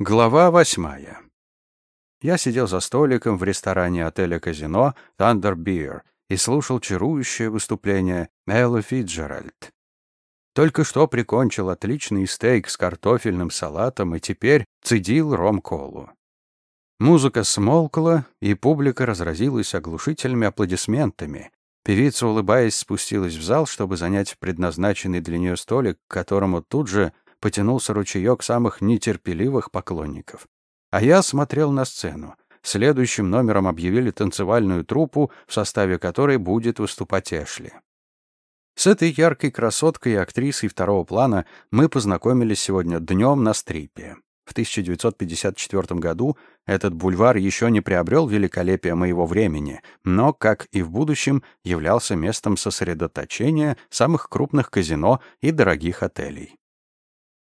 Глава восьмая. Я сидел за столиком в ресторане отеля-казино Thunder Beer и слушал чарующее выступление Эллы Фитджеральд. Только что прикончил отличный стейк с картофельным салатом и теперь цедил ром-колу. Музыка смолкла, и публика разразилась оглушительными аплодисментами. Певица, улыбаясь, спустилась в зал, чтобы занять предназначенный для нее столик, к которому тут же потянулся ручеек самых нетерпеливых поклонников. А я смотрел на сцену. Следующим номером объявили танцевальную труппу, в составе которой будет выступать Эшли. С этой яркой красоткой и актрисой второго плана мы познакомились сегодня днем на стрипе. В 1954 году этот бульвар еще не приобрел великолепие моего времени, но, как и в будущем, являлся местом сосредоточения самых крупных казино и дорогих отелей.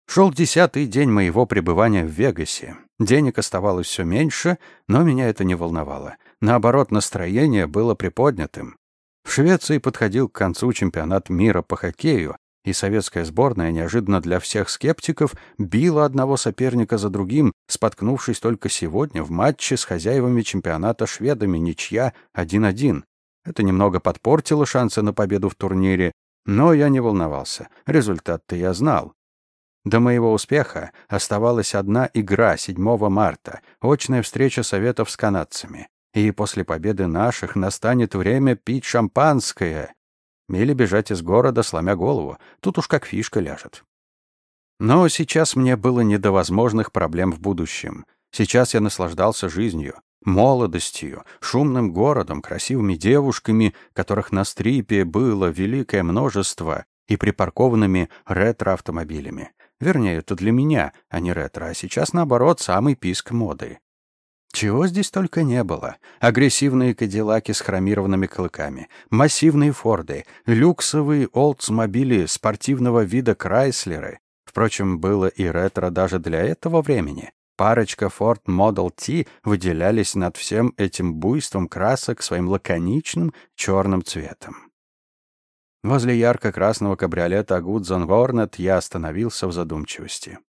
Шел десятый день моего пребывания в Вегасе. Денег оставалось все меньше, но меня это не волновало. Наоборот, настроение было приподнятым. В Швеции подходил к концу чемпионат мира по хоккею, и советская сборная неожиданно для всех скептиков била одного соперника за другим, споткнувшись только сегодня в матче с хозяевами чемпионата шведами ничья 1-1. Это немного подпортило шансы на победу в турнире, но я не волновался. Результат-то я знал. До моего успеха оставалась одна игра 7 марта, очная встреча советов с канадцами. И после победы наших настанет время пить шампанское. Или бежать из города, сломя голову. Тут уж как фишка ляжет. Но сейчас мне было не до возможных проблем в будущем. Сейчас я наслаждался жизнью, молодостью, шумным городом, красивыми девушками, которых на стрипе было великое множество, и припаркованными ретро-автомобилями. Вернее, это для меня, а не ретро, а сейчас, наоборот, самый писк моды. Чего здесь только не было. Агрессивные кадиллаки с хромированными клыками, массивные форды, люксовые олдсмобили спортивного вида Крайслеры. Впрочем, было и ретро даже для этого времени. Парочка Ford Model T выделялись над всем этим буйством красок своим лаконичным черным цветом. Возле ярко-красного кабриолета Гудзон Ворнет я остановился в задумчивости.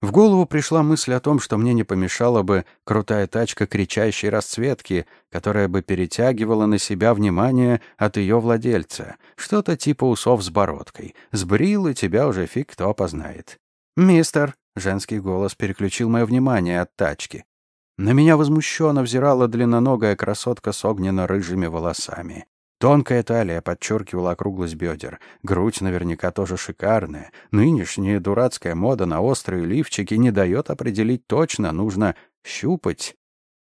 В голову пришла мысль о том, что мне не помешала бы крутая тачка кричащей расцветки, которая бы перетягивала на себя внимание от ее владельца. Что-то типа усов с бородкой. Сбрил, и тебя уже фиг кто познает. «Мистер!» — женский голос переключил мое внимание от тачки. На меня возмущенно взирала длинноногая красотка с огненно-рыжими волосами. Тонкая талия подчеркивала округлость бедер. Грудь наверняка тоже шикарная. Нынешняя дурацкая мода на острые лифчики не дает определить точно, нужно щупать.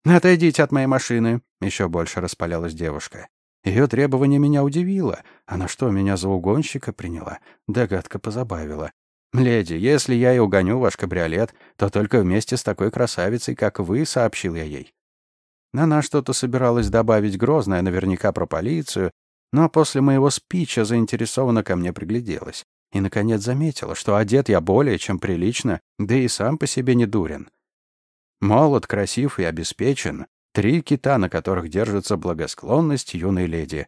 «Отойдите от моей машины!» — еще больше распалялась девушка. Ее требование меня удивило. Она что, меня за угонщика приняла? Догадка позабавила. «Леди, если я и угоню ваш кабриолет, то только вместе с такой красавицей, как вы», — сообщил я ей. Она что-то собиралась добавить грозное, наверняка про полицию, но после моего спича заинтересованно ко мне пригляделась. И, наконец, заметила, что одет я более чем прилично, да и сам по себе не дурен. Молод, красив и обеспечен. Три кита, на которых держится благосклонность юной леди.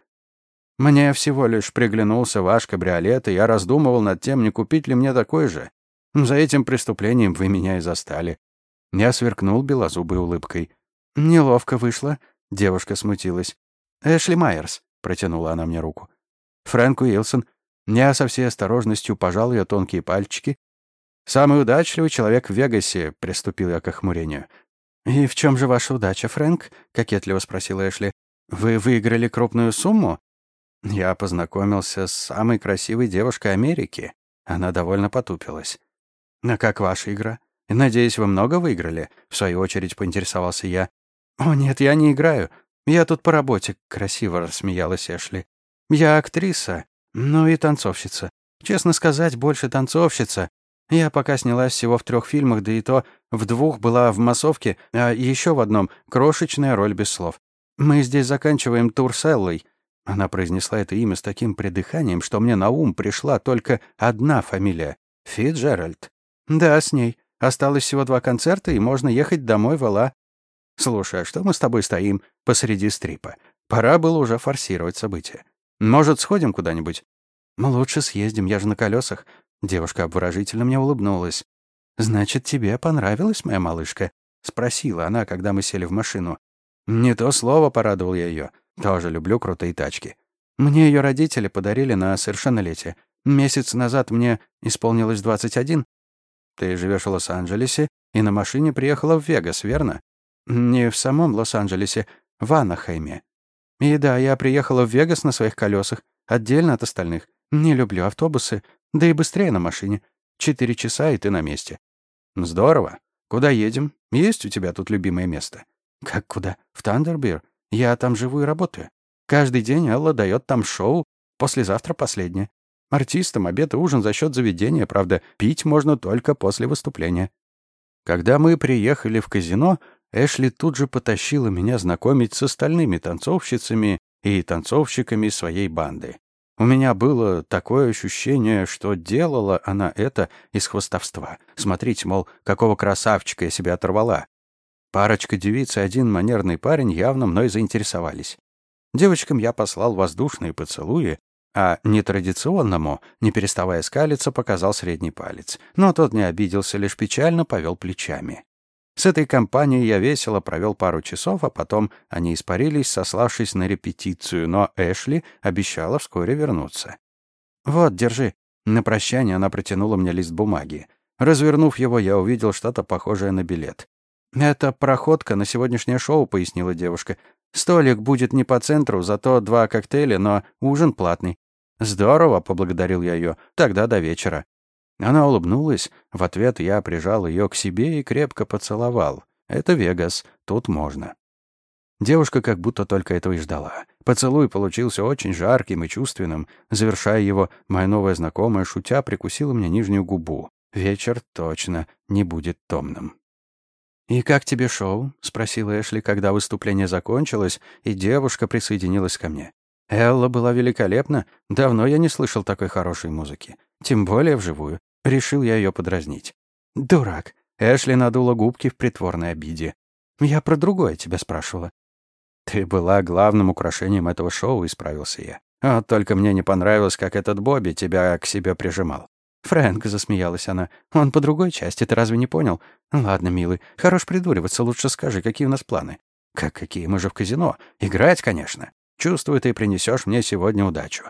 Мне всего лишь приглянулся ваш кабриолет, и я раздумывал над тем, не купить ли мне такой же. За этим преступлением вы меня и застали. Я сверкнул белозубой улыбкой. «Неловко вышло», — девушка смутилась. «Эшли Майерс», — протянула она мне руку. «Фрэнк Уилсон». Я со всей осторожностью пожал ее тонкие пальчики. «Самый удачливый человек в Вегасе», — приступил я к охмурению. «И в чем же ваша удача, Фрэнк?» — кокетливо спросила Эшли. «Вы выиграли крупную сумму?» Я познакомился с самой красивой девушкой Америки. Она довольно потупилась. «А как ваша игра? Надеюсь, вы много выиграли?» В свою очередь поинтересовался я. «О, нет, я не играю. Я тут по работе», — красиво рассмеялась Эшли. «Я актриса, ну и танцовщица. Честно сказать, больше танцовщица. Я пока снялась всего в трех фильмах, да и то в двух была в массовке, а еще в одном — крошечная роль без слов. Мы здесь заканчиваем тур с Эллой». Она произнесла это имя с таким придыханием, что мне на ум пришла только одна фамилия — Фитджеральд. «Да, с ней. Осталось всего два концерта, и можно ехать домой в Элла. «Слушай, а что мы с тобой стоим посреди стрипа? Пора было уже форсировать события. Может, сходим куда-нибудь?» «Мы лучше съездим, я же на колесах. Девушка обворожительно мне улыбнулась. «Значит, тебе понравилась моя малышка?» — спросила она, когда мы сели в машину. «Не то слово», — порадовал я ее. «Тоже люблю крутые тачки. Мне ее родители подарили на совершеннолетие. Месяц назад мне исполнилось 21. Ты живешь в Лос-Анджелесе и на машине приехала в Вегас, верно? Не в самом Лос-Анджелесе, в Анахайме. И да, я приехала в Вегас на своих колесах, отдельно от остальных. Не люблю автобусы, да и быстрее на машине. Четыре часа, и ты на месте. Здорово. Куда едем? Есть у тебя тут любимое место? Как куда? В Тандербир. Я там живу и работаю. Каждый день Элла дает там шоу, послезавтра последнее. Артистам обед и ужин за счет заведения, правда, пить можно только после выступления. Когда мы приехали в казино, Эшли тут же потащила меня знакомить с остальными танцовщицами и танцовщиками своей банды. У меня было такое ощущение, что делала она это из хвостовства. Смотрите, мол, какого красавчика я себя оторвала. Парочка девиц и один манерный парень явно мной заинтересовались. Девочкам я послал воздушные поцелуи, а нетрадиционному, не переставая скалиться, показал средний палец. Но тот не обиделся, лишь печально повел плечами. С этой компанией я весело провел пару часов, а потом они испарились, сославшись на репетицию, но Эшли обещала вскоре вернуться. «Вот, держи». На прощание она протянула мне лист бумаги. Развернув его, я увидел что-то похожее на билет. «Это проходка на сегодняшнее шоу», — пояснила девушка. «Столик будет не по центру, зато два коктейля, но ужин платный». «Здорово», — поблагодарил я ее. «Тогда до вечера». Она улыбнулась. В ответ я прижал ее к себе и крепко поцеловал. «Это Вегас. Тут можно». Девушка как будто только этого и ждала. Поцелуй получился очень жарким и чувственным. Завершая его, моя новая знакомая, шутя, прикусила мне нижнюю губу. Вечер точно не будет томным. «И как тебе шоу?» — спросила Эшли, когда выступление закончилось, и девушка присоединилась ко мне. Элла была великолепна. Давно я не слышал такой хорошей музыки. Тем более вживую. Решил я ее подразнить. «Дурак!» Эшли надула губки в притворной обиде. «Я про другое тебя спрашивала». «Ты была главным украшением этого шоу», — исправился я. «А только мне не понравилось, как этот Бобби тебя к себе прижимал». «Фрэнк», — засмеялась она, — «он по другой части, ты разве не понял? Ладно, милый, хорош придуриваться, лучше скажи, какие у нас планы». «Как какие? Мы же в казино. Играть, конечно. Чувствую, ты принесешь мне сегодня удачу.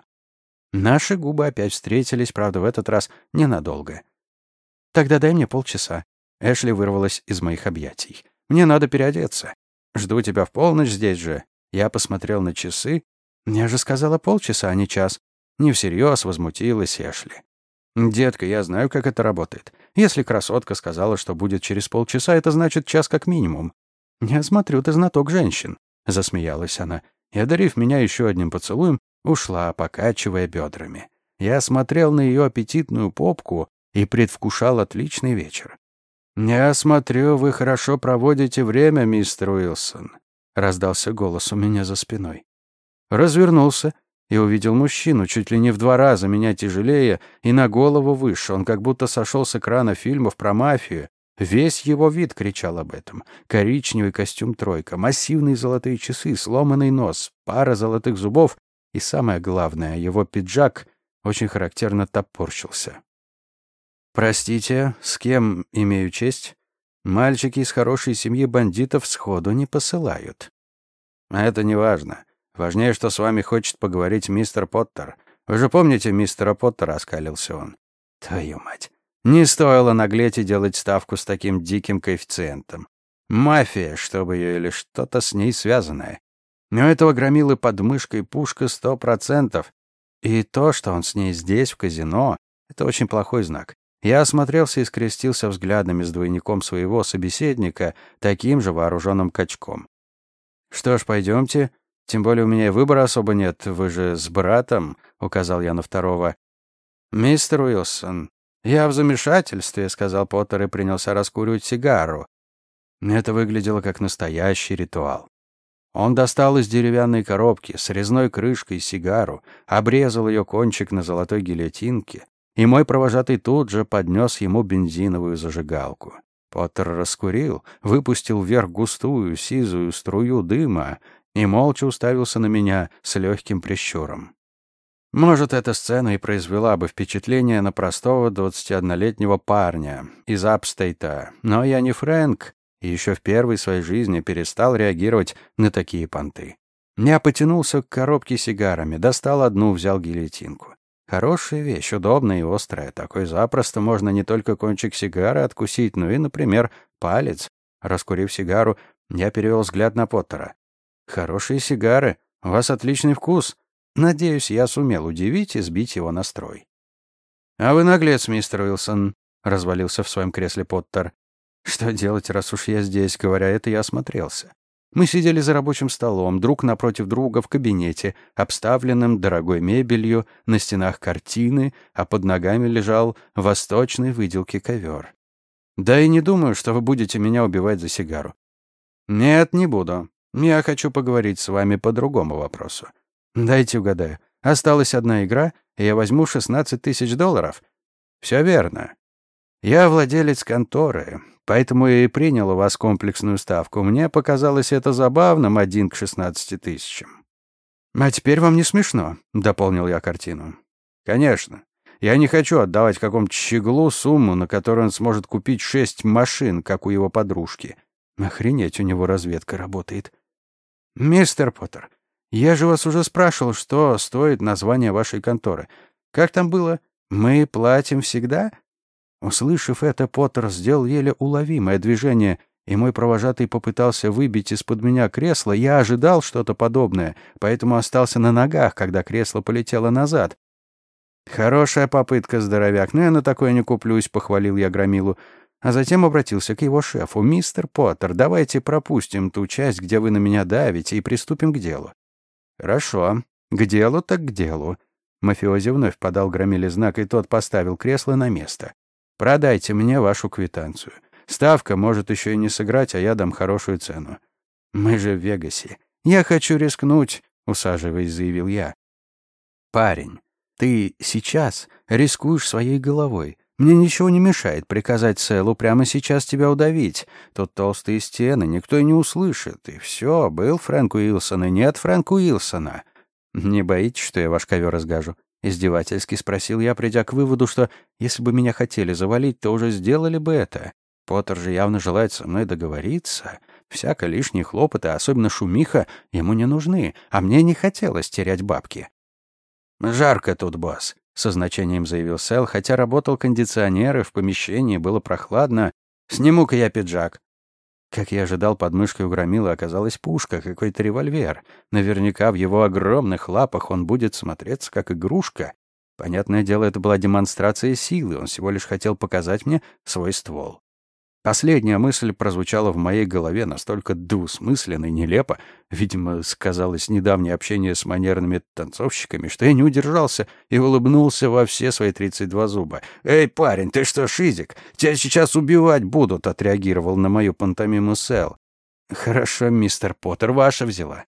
Наши губы опять встретились, правда, в этот раз ненадолго. «Тогда дай мне полчаса». Эшли вырвалась из моих объятий. «Мне надо переодеться. Жду тебя в полночь здесь же». Я посмотрел на часы. «Я же сказала полчаса, а не час». Не всерьез возмутилась Эшли. «Детка, я знаю, как это работает. Если красотка сказала, что будет через полчаса, это значит час как минимум». «Я смотрю, ты знаток женщин», — засмеялась она. И, одарив меня еще одним поцелуем, ушла, покачивая бедрами. Я смотрел на ее аппетитную попку и предвкушал отличный вечер. «Я смотрю, вы хорошо проводите время, мистер Уилсон», — раздался голос у меня за спиной. Развернулся и увидел мужчину, чуть ли не в два раза меня тяжелее и на голову выше. Он как будто сошел с экрана фильмов про мафию. Весь его вид кричал об этом. Коричневый костюм «тройка», массивные золотые часы, сломанный нос, пара золотых зубов и самое главное, его пиджак очень характерно топорщился. «Простите, с кем имею честь? Мальчики из хорошей семьи бандитов сходу не посылают». «Это не важно. Важнее, что с вами хочет поговорить мистер Поттер. Вы же помните мистера Поттера?» — оскалился он. «Твою мать! Не стоило наглеть и делать ставку с таким диким коэффициентом. Мафия, чтобы ее или что-то с ней связанное. У этого громилы под мышкой пушка сто процентов. И то, что он с ней здесь, в казино, это очень плохой знак. Я осмотрелся и скрестился взглядами с двойником своего собеседника, таким же вооруженным качком. «Что ж, пойдемте. Тем более у меня выбора особо нет. Вы же с братом», — указал я на второго. «Мистер Уилсон, я в замешательстве», — сказал Поттер и принялся раскуривать сигару. Это выглядело как настоящий ритуал. Он достал из деревянной коробки с резной крышкой сигару, обрезал ее кончик на золотой гильотинке, и мой провожатый тут же поднес ему бензиновую зажигалку. Поттер раскурил, выпустил вверх густую сизую струю дыма и молча уставился на меня с легким прищуром. Может, эта сцена и произвела бы впечатление на простого 21-летнего парня из Апстейта, но я не Фрэнк, и еще в первой своей жизни перестал реагировать на такие понты. Я потянулся к коробке сигарами, достал одну, взял гильотинку. Хорошая вещь, удобная и острая. Такой запросто можно не только кончик сигары откусить, но и, например, палец. Раскурив сигару, я перевел взгляд на Поттера. «Хорошие сигары. У вас отличный вкус. Надеюсь, я сумел удивить и сбить его настрой». «А вы наглец, мистер Уилсон», — развалился в своем кресле Поттер. «Что делать, раз уж я здесь?» Говоря это, я осмотрелся. Мы сидели за рабочим столом, друг напротив друга в кабинете, обставленном дорогой мебелью, на стенах картины, а под ногами лежал восточный выделки ковер. Да и не думаю, что вы будете меня убивать за сигару. Нет, не буду. Я хочу поговорить с вами по другому вопросу. Дайте угадаю. Осталась одна игра, и я возьму 16 тысяч долларов. Все верно. Я владелец конторы, поэтому я и принял у вас комплексную ставку. Мне показалось это забавным, один к 16 тысячам. А теперь вам не смешно, дополнил я картину. Конечно. Я не хочу отдавать какому-то щеглу сумму, на которую он сможет купить шесть машин, как у его подружки. Охренеть, у него разведка работает. Мистер Поттер, я же вас уже спрашивал, что стоит название вашей конторы. Как там было? Мы платим всегда? Услышав это, Поттер сделал еле уловимое движение, и мой провожатый попытался выбить из-под меня кресло. Я ожидал что-то подобное, поэтому остался на ногах, когда кресло полетело назад. «Хорошая попытка, здоровяк, но я на такое не куплюсь», — похвалил я Громилу. А затем обратился к его шефу. «Мистер Поттер, давайте пропустим ту часть, где вы на меня давите, и приступим к делу». «Хорошо. К делу так к делу». Мафиози вновь подал Громиле знак, и тот поставил кресло на место. «Продайте мне вашу квитанцию. Ставка может еще и не сыграть, а я дам хорошую цену». «Мы же в Вегасе. Я хочу рискнуть», — усаживаясь, заявил я. «Парень, ты сейчас рискуешь своей головой. Мне ничего не мешает приказать Селу прямо сейчас тебя удавить. Тут толстые стены, никто и не услышит. И все, был Фрэнк Уилсон и нет Фрэнка Уилсона. Не боитесь, что я ваш ковер разгажу? Издевательски спросил я, придя к выводу, что если бы меня хотели завалить, то уже сделали бы это. Поттер же явно желает со мной договориться. Всяко лишние хлопоты, особенно шумиха, ему не нужны, а мне не хотелось терять бабки. «Жарко тут, босс», — со значением заявил Сэл, хотя работал кондиционер, и в помещении было прохладно. «Сниму-ка я пиджак». Как я ожидал, под мышкой у громила оказалась пушка, какой-то револьвер. Наверняка в его огромных лапах он будет смотреться как игрушка. Понятное дело, это была демонстрация силы, он всего лишь хотел показать мне свой ствол. Последняя мысль прозвучала в моей голове настолько двусмысленно и нелепо, видимо, сказалось недавнее общение с манерными танцовщиками, что я не удержался и улыбнулся во все свои тридцать два зуба. «Эй, парень, ты что, шизик? Тебя сейчас убивать будут!» — отреагировал на мою пантомиму Сэл. «Хорошо, мистер Поттер, ваша взяла.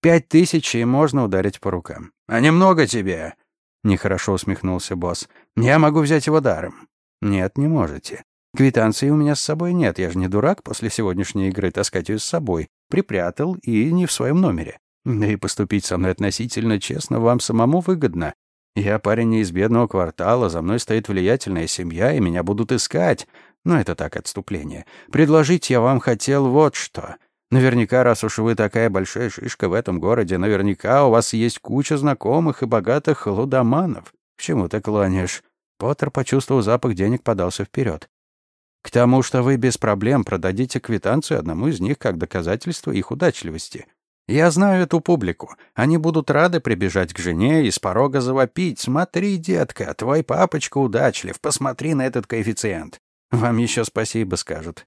Пять тысяч, и можно ударить по рукам». «А немного тебе?» — нехорошо усмехнулся босс. «Я могу взять его даром». «Нет, не можете. Квитанции у меня с собой нет, я же не дурак после сегодняшней игры таскать ее с собой. Припрятал и не в своем номере. И поступить со мной относительно честно вам самому выгодно. Я парень не из бедного квартала, за мной стоит влиятельная семья, и меня будут искать. Но это так, отступление. Предложить я вам хотел вот что. Наверняка, раз уж вы такая большая шишка в этом городе, наверняка у вас есть куча знакомых и богатых лудоманов. К чему ты клонишь?» Поттер, почувствовал запах денег, подался вперед. К тому, что вы без проблем продадите квитанцию одному из них как доказательство их удачливости. Я знаю эту публику. Они будут рады прибежать к жене и с порога завопить. «Смотри, детка, твой папочка удачлив, посмотри на этот коэффициент». Вам еще спасибо скажут.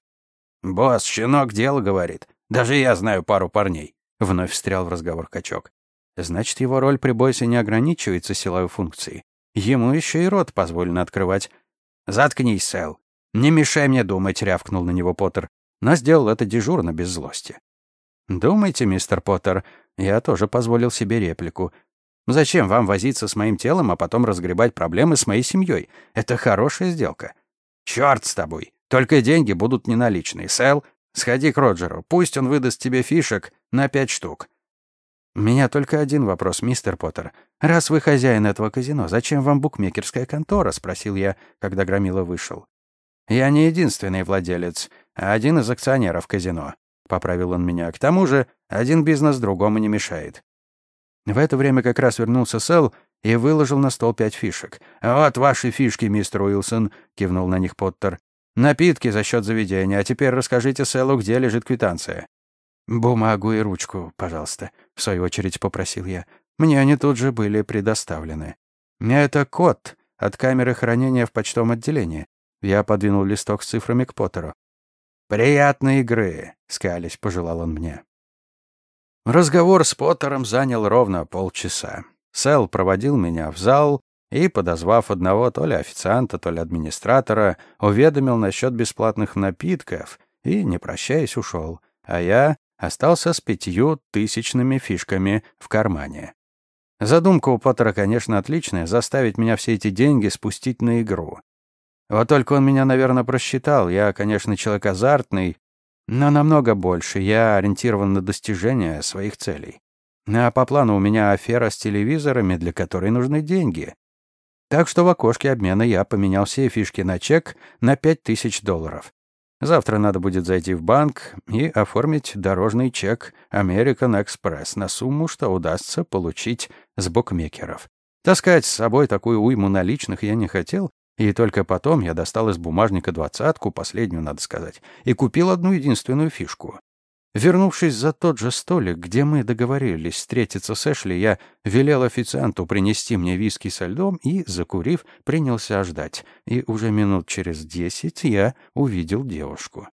«Босс, щенок дело говорит. Даже я знаю пару парней», — вновь встрял в разговор качок. Значит, его роль при бойсе не ограничивается силовой функцией. Ему еще и рот позволено открывать. «Заткнись, Сэл. «Не мешай мне думать», — рявкнул на него Поттер, но сделал это дежурно, без злости. «Думайте, мистер Поттер, я тоже позволил себе реплику. Зачем вам возиться с моим телом, а потом разгребать проблемы с моей семьей? Это хорошая сделка». «Чёрт с тобой! Только деньги будут не наличные. Сэл, сходи к Роджеру, пусть он выдаст тебе фишек на пять штук». «У меня только один вопрос, мистер Поттер. «Раз вы хозяин этого казино, зачем вам букмекерская контора?» — спросил я, когда Громила вышел. «Я не единственный владелец, а один из акционеров казино», — поправил он меня. «К тому же один бизнес другому не мешает». В это время как раз вернулся Сэл и выложил на стол пять фишек. «Вот ваши фишки, мистер Уилсон», — кивнул на них Поттер. «Напитки за счет заведения, а теперь расскажите Сэлу, где лежит квитанция». «Бумагу и ручку, пожалуйста», — в свою очередь попросил я. Мне они тут же были предоставлены. «Это код от камеры хранения в почтовом отделении». Я подвинул листок с цифрами к Поттеру. «Приятной игры», — скались, пожелал он мне. Разговор с Поттером занял ровно полчаса. Сэл проводил меня в зал и, подозвав одного то ли официанта, то ли администратора, уведомил насчет бесплатных напитков и, не прощаясь, ушел. А я остался с пятью тысячными фишками в кармане. Задумка у Поттера, конечно, отличная — заставить меня все эти деньги спустить на игру. Вот только он меня, наверное, просчитал. Я, конечно, человек азартный, но намного больше. Я ориентирован на достижение своих целей. А по плану у меня афера с телевизорами, для которой нужны деньги. Так что в окошке обмена я поменял все фишки на чек на 5000 долларов. Завтра надо будет зайти в банк и оформить дорожный чек American Express на сумму, что удастся получить с букмекеров. Таскать с собой такую уйму наличных я не хотел, и только потом я достал из бумажника двадцатку, последнюю, надо сказать, и купил одну единственную фишку. Вернувшись за тот же столик, где мы договорились встретиться с Эшли, я велел официанту принести мне виски со льдом и, закурив, принялся ждать. И уже минут через десять я увидел девушку.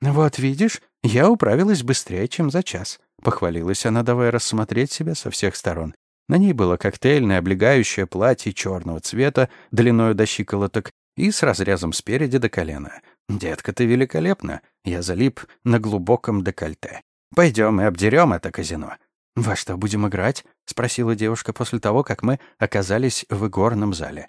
«Вот видишь, я управилась быстрее, чем за час», — похвалилась она, давая рассмотреть себя со всех сторон. На ней было коктейльное облегающее платье черного цвета, длиною до щиколоток и с разрезом спереди до колена. «Детка, ты великолепна!» Я залип на глубоком декольте. «Пойдем и обдерем это казино». «Во что будем играть?» — спросила девушка после того, как мы оказались в игорном зале.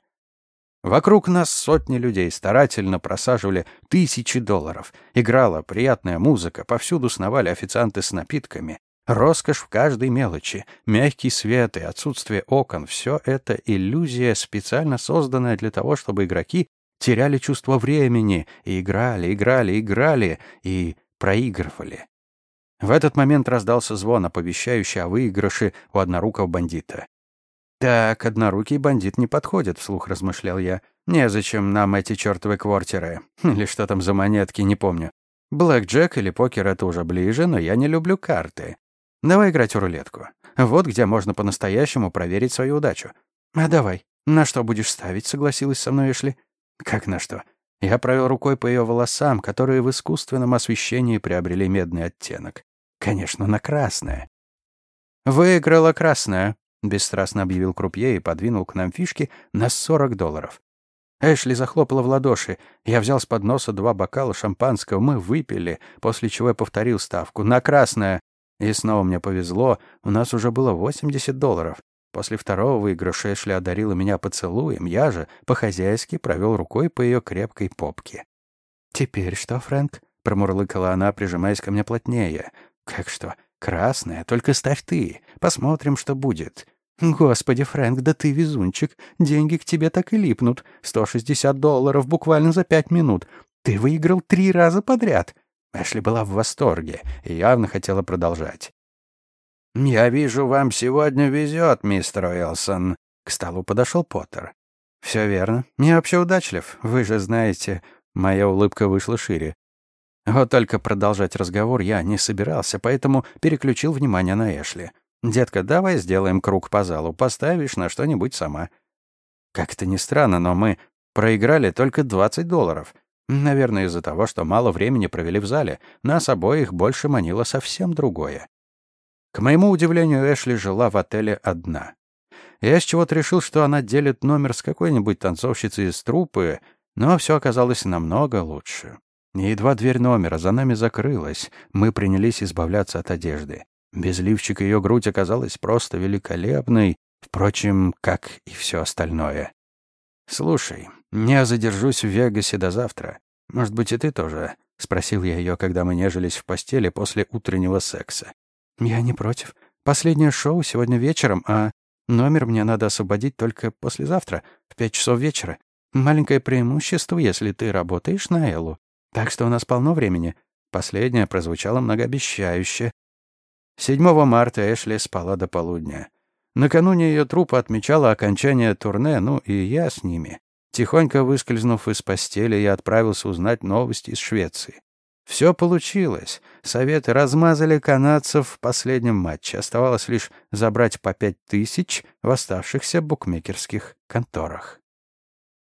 Вокруг нас сотни людей старательно просаживали тысячи долларов. Играла приятная музыка, повсюду сновали официанты с напитками. Роскошь в каждой мелочи, мягкий свет и отсутствие окон — все это иллюзия, специально созданная для того, чтобы игроки теряли чувство времени и играли, играли, играли и проигрывали. В этот момент раздался звон, оповещающий о выигрыше у однорукого бандита. «Так, однорукий бандит не подходит», — вслух размышлял я. «Незачем нам эти чертовы квартеры. Или что там за монетки, не помню. Блэк Джек или покер — это уже ближе, но я не люблю карты. Давай играть в рулетку. Вот где можно по-настоящему проверить свою удачу. А давай. На что будешь ставить, согласилась со мной Эшли. Как на что? Я провел рукой по ее волосам, которые в искусственном освещении приобрели медный оттенок. Конечно, на красное. «Выиграла красная», — бесстрастно объявил крупье и подвинул к нам фишки на 40 долларов. Эшли захлопала в ладоши. Я взял с подноса два бокала шампанского, мы выпили, после чего я повторил ставку. «На красное!» И снова мне повезло, у нас уже было 80 долларов. После второго выигрыша Эшли одарила меня поцелуем, я же по-хозяйски провел рукой по ее крепкой попке. «Теперь что, Фрэнк?» — промурлыкала она, прижимаясь ко мне плотнее. «Как что? Красная, только ставь ты. Посмотрим, что будет». «Господи, Фрэнк, да ты везунчик. Деньги к тебе так и липнут. 160 долларов буквально за пять минут. Ты выиграл три раза подряд. Эшли была в восторге и явно хотела продолжать. «Я вижу, вам сегодня везет, мистер Уилсон». К столу подошел Поттер. «Все верно. Я вообще удачлив. Вы же знаете...» Моя улыбка вышла шире. Вот только продолжать разговор я не собирался, поэтому переключил внимание на Эшли. «Детка, давай сделаем круг по залу. Поставишь на что-нибудь сама». Как-то не странно, но мы проиграли только 20 долларов. Наверное, из-за того, что мало времени провели в зале, нас обоих больше манило совсем другое. К моему удивлению, Эшли жила в отеле одна. Я с чего-то решил, что она делит номер с какой-нибудь танцовщицей из труппы, но все оказалось намного лучше. Едва дверь номера за нами закрылась, мы принялись избавляться от одежды. Без лифчика ее грудь оказалась просто великолепной, впрочем, как и все остальное. «Слушай, я задержусь в Вегасе до завтра. Может быть, и ты тоже?» — спросил я ее, когда мы нежились в постели после утреннего секса. «Я не против. Последнее шоу сегодня вечером, а Номер мне надо освободить только послезавтра, в пять часов вечера. Маленькое преимущество, если ты работаешь на Эллу. Так что у нас полно времени». Последнее прозвучало многообещающе. 7 марта Эшли спала до полудня. Накануне ее трупа отмечала окончание турне, ну и я с ними. Тихонько выскользнув из постели, я отправился узнать новости из Швеции. Все получилось. Советы размазали канадцев в последнем матче. Оставалось лишь забрать по пять тысяч в оставшихся букмекерских конторах.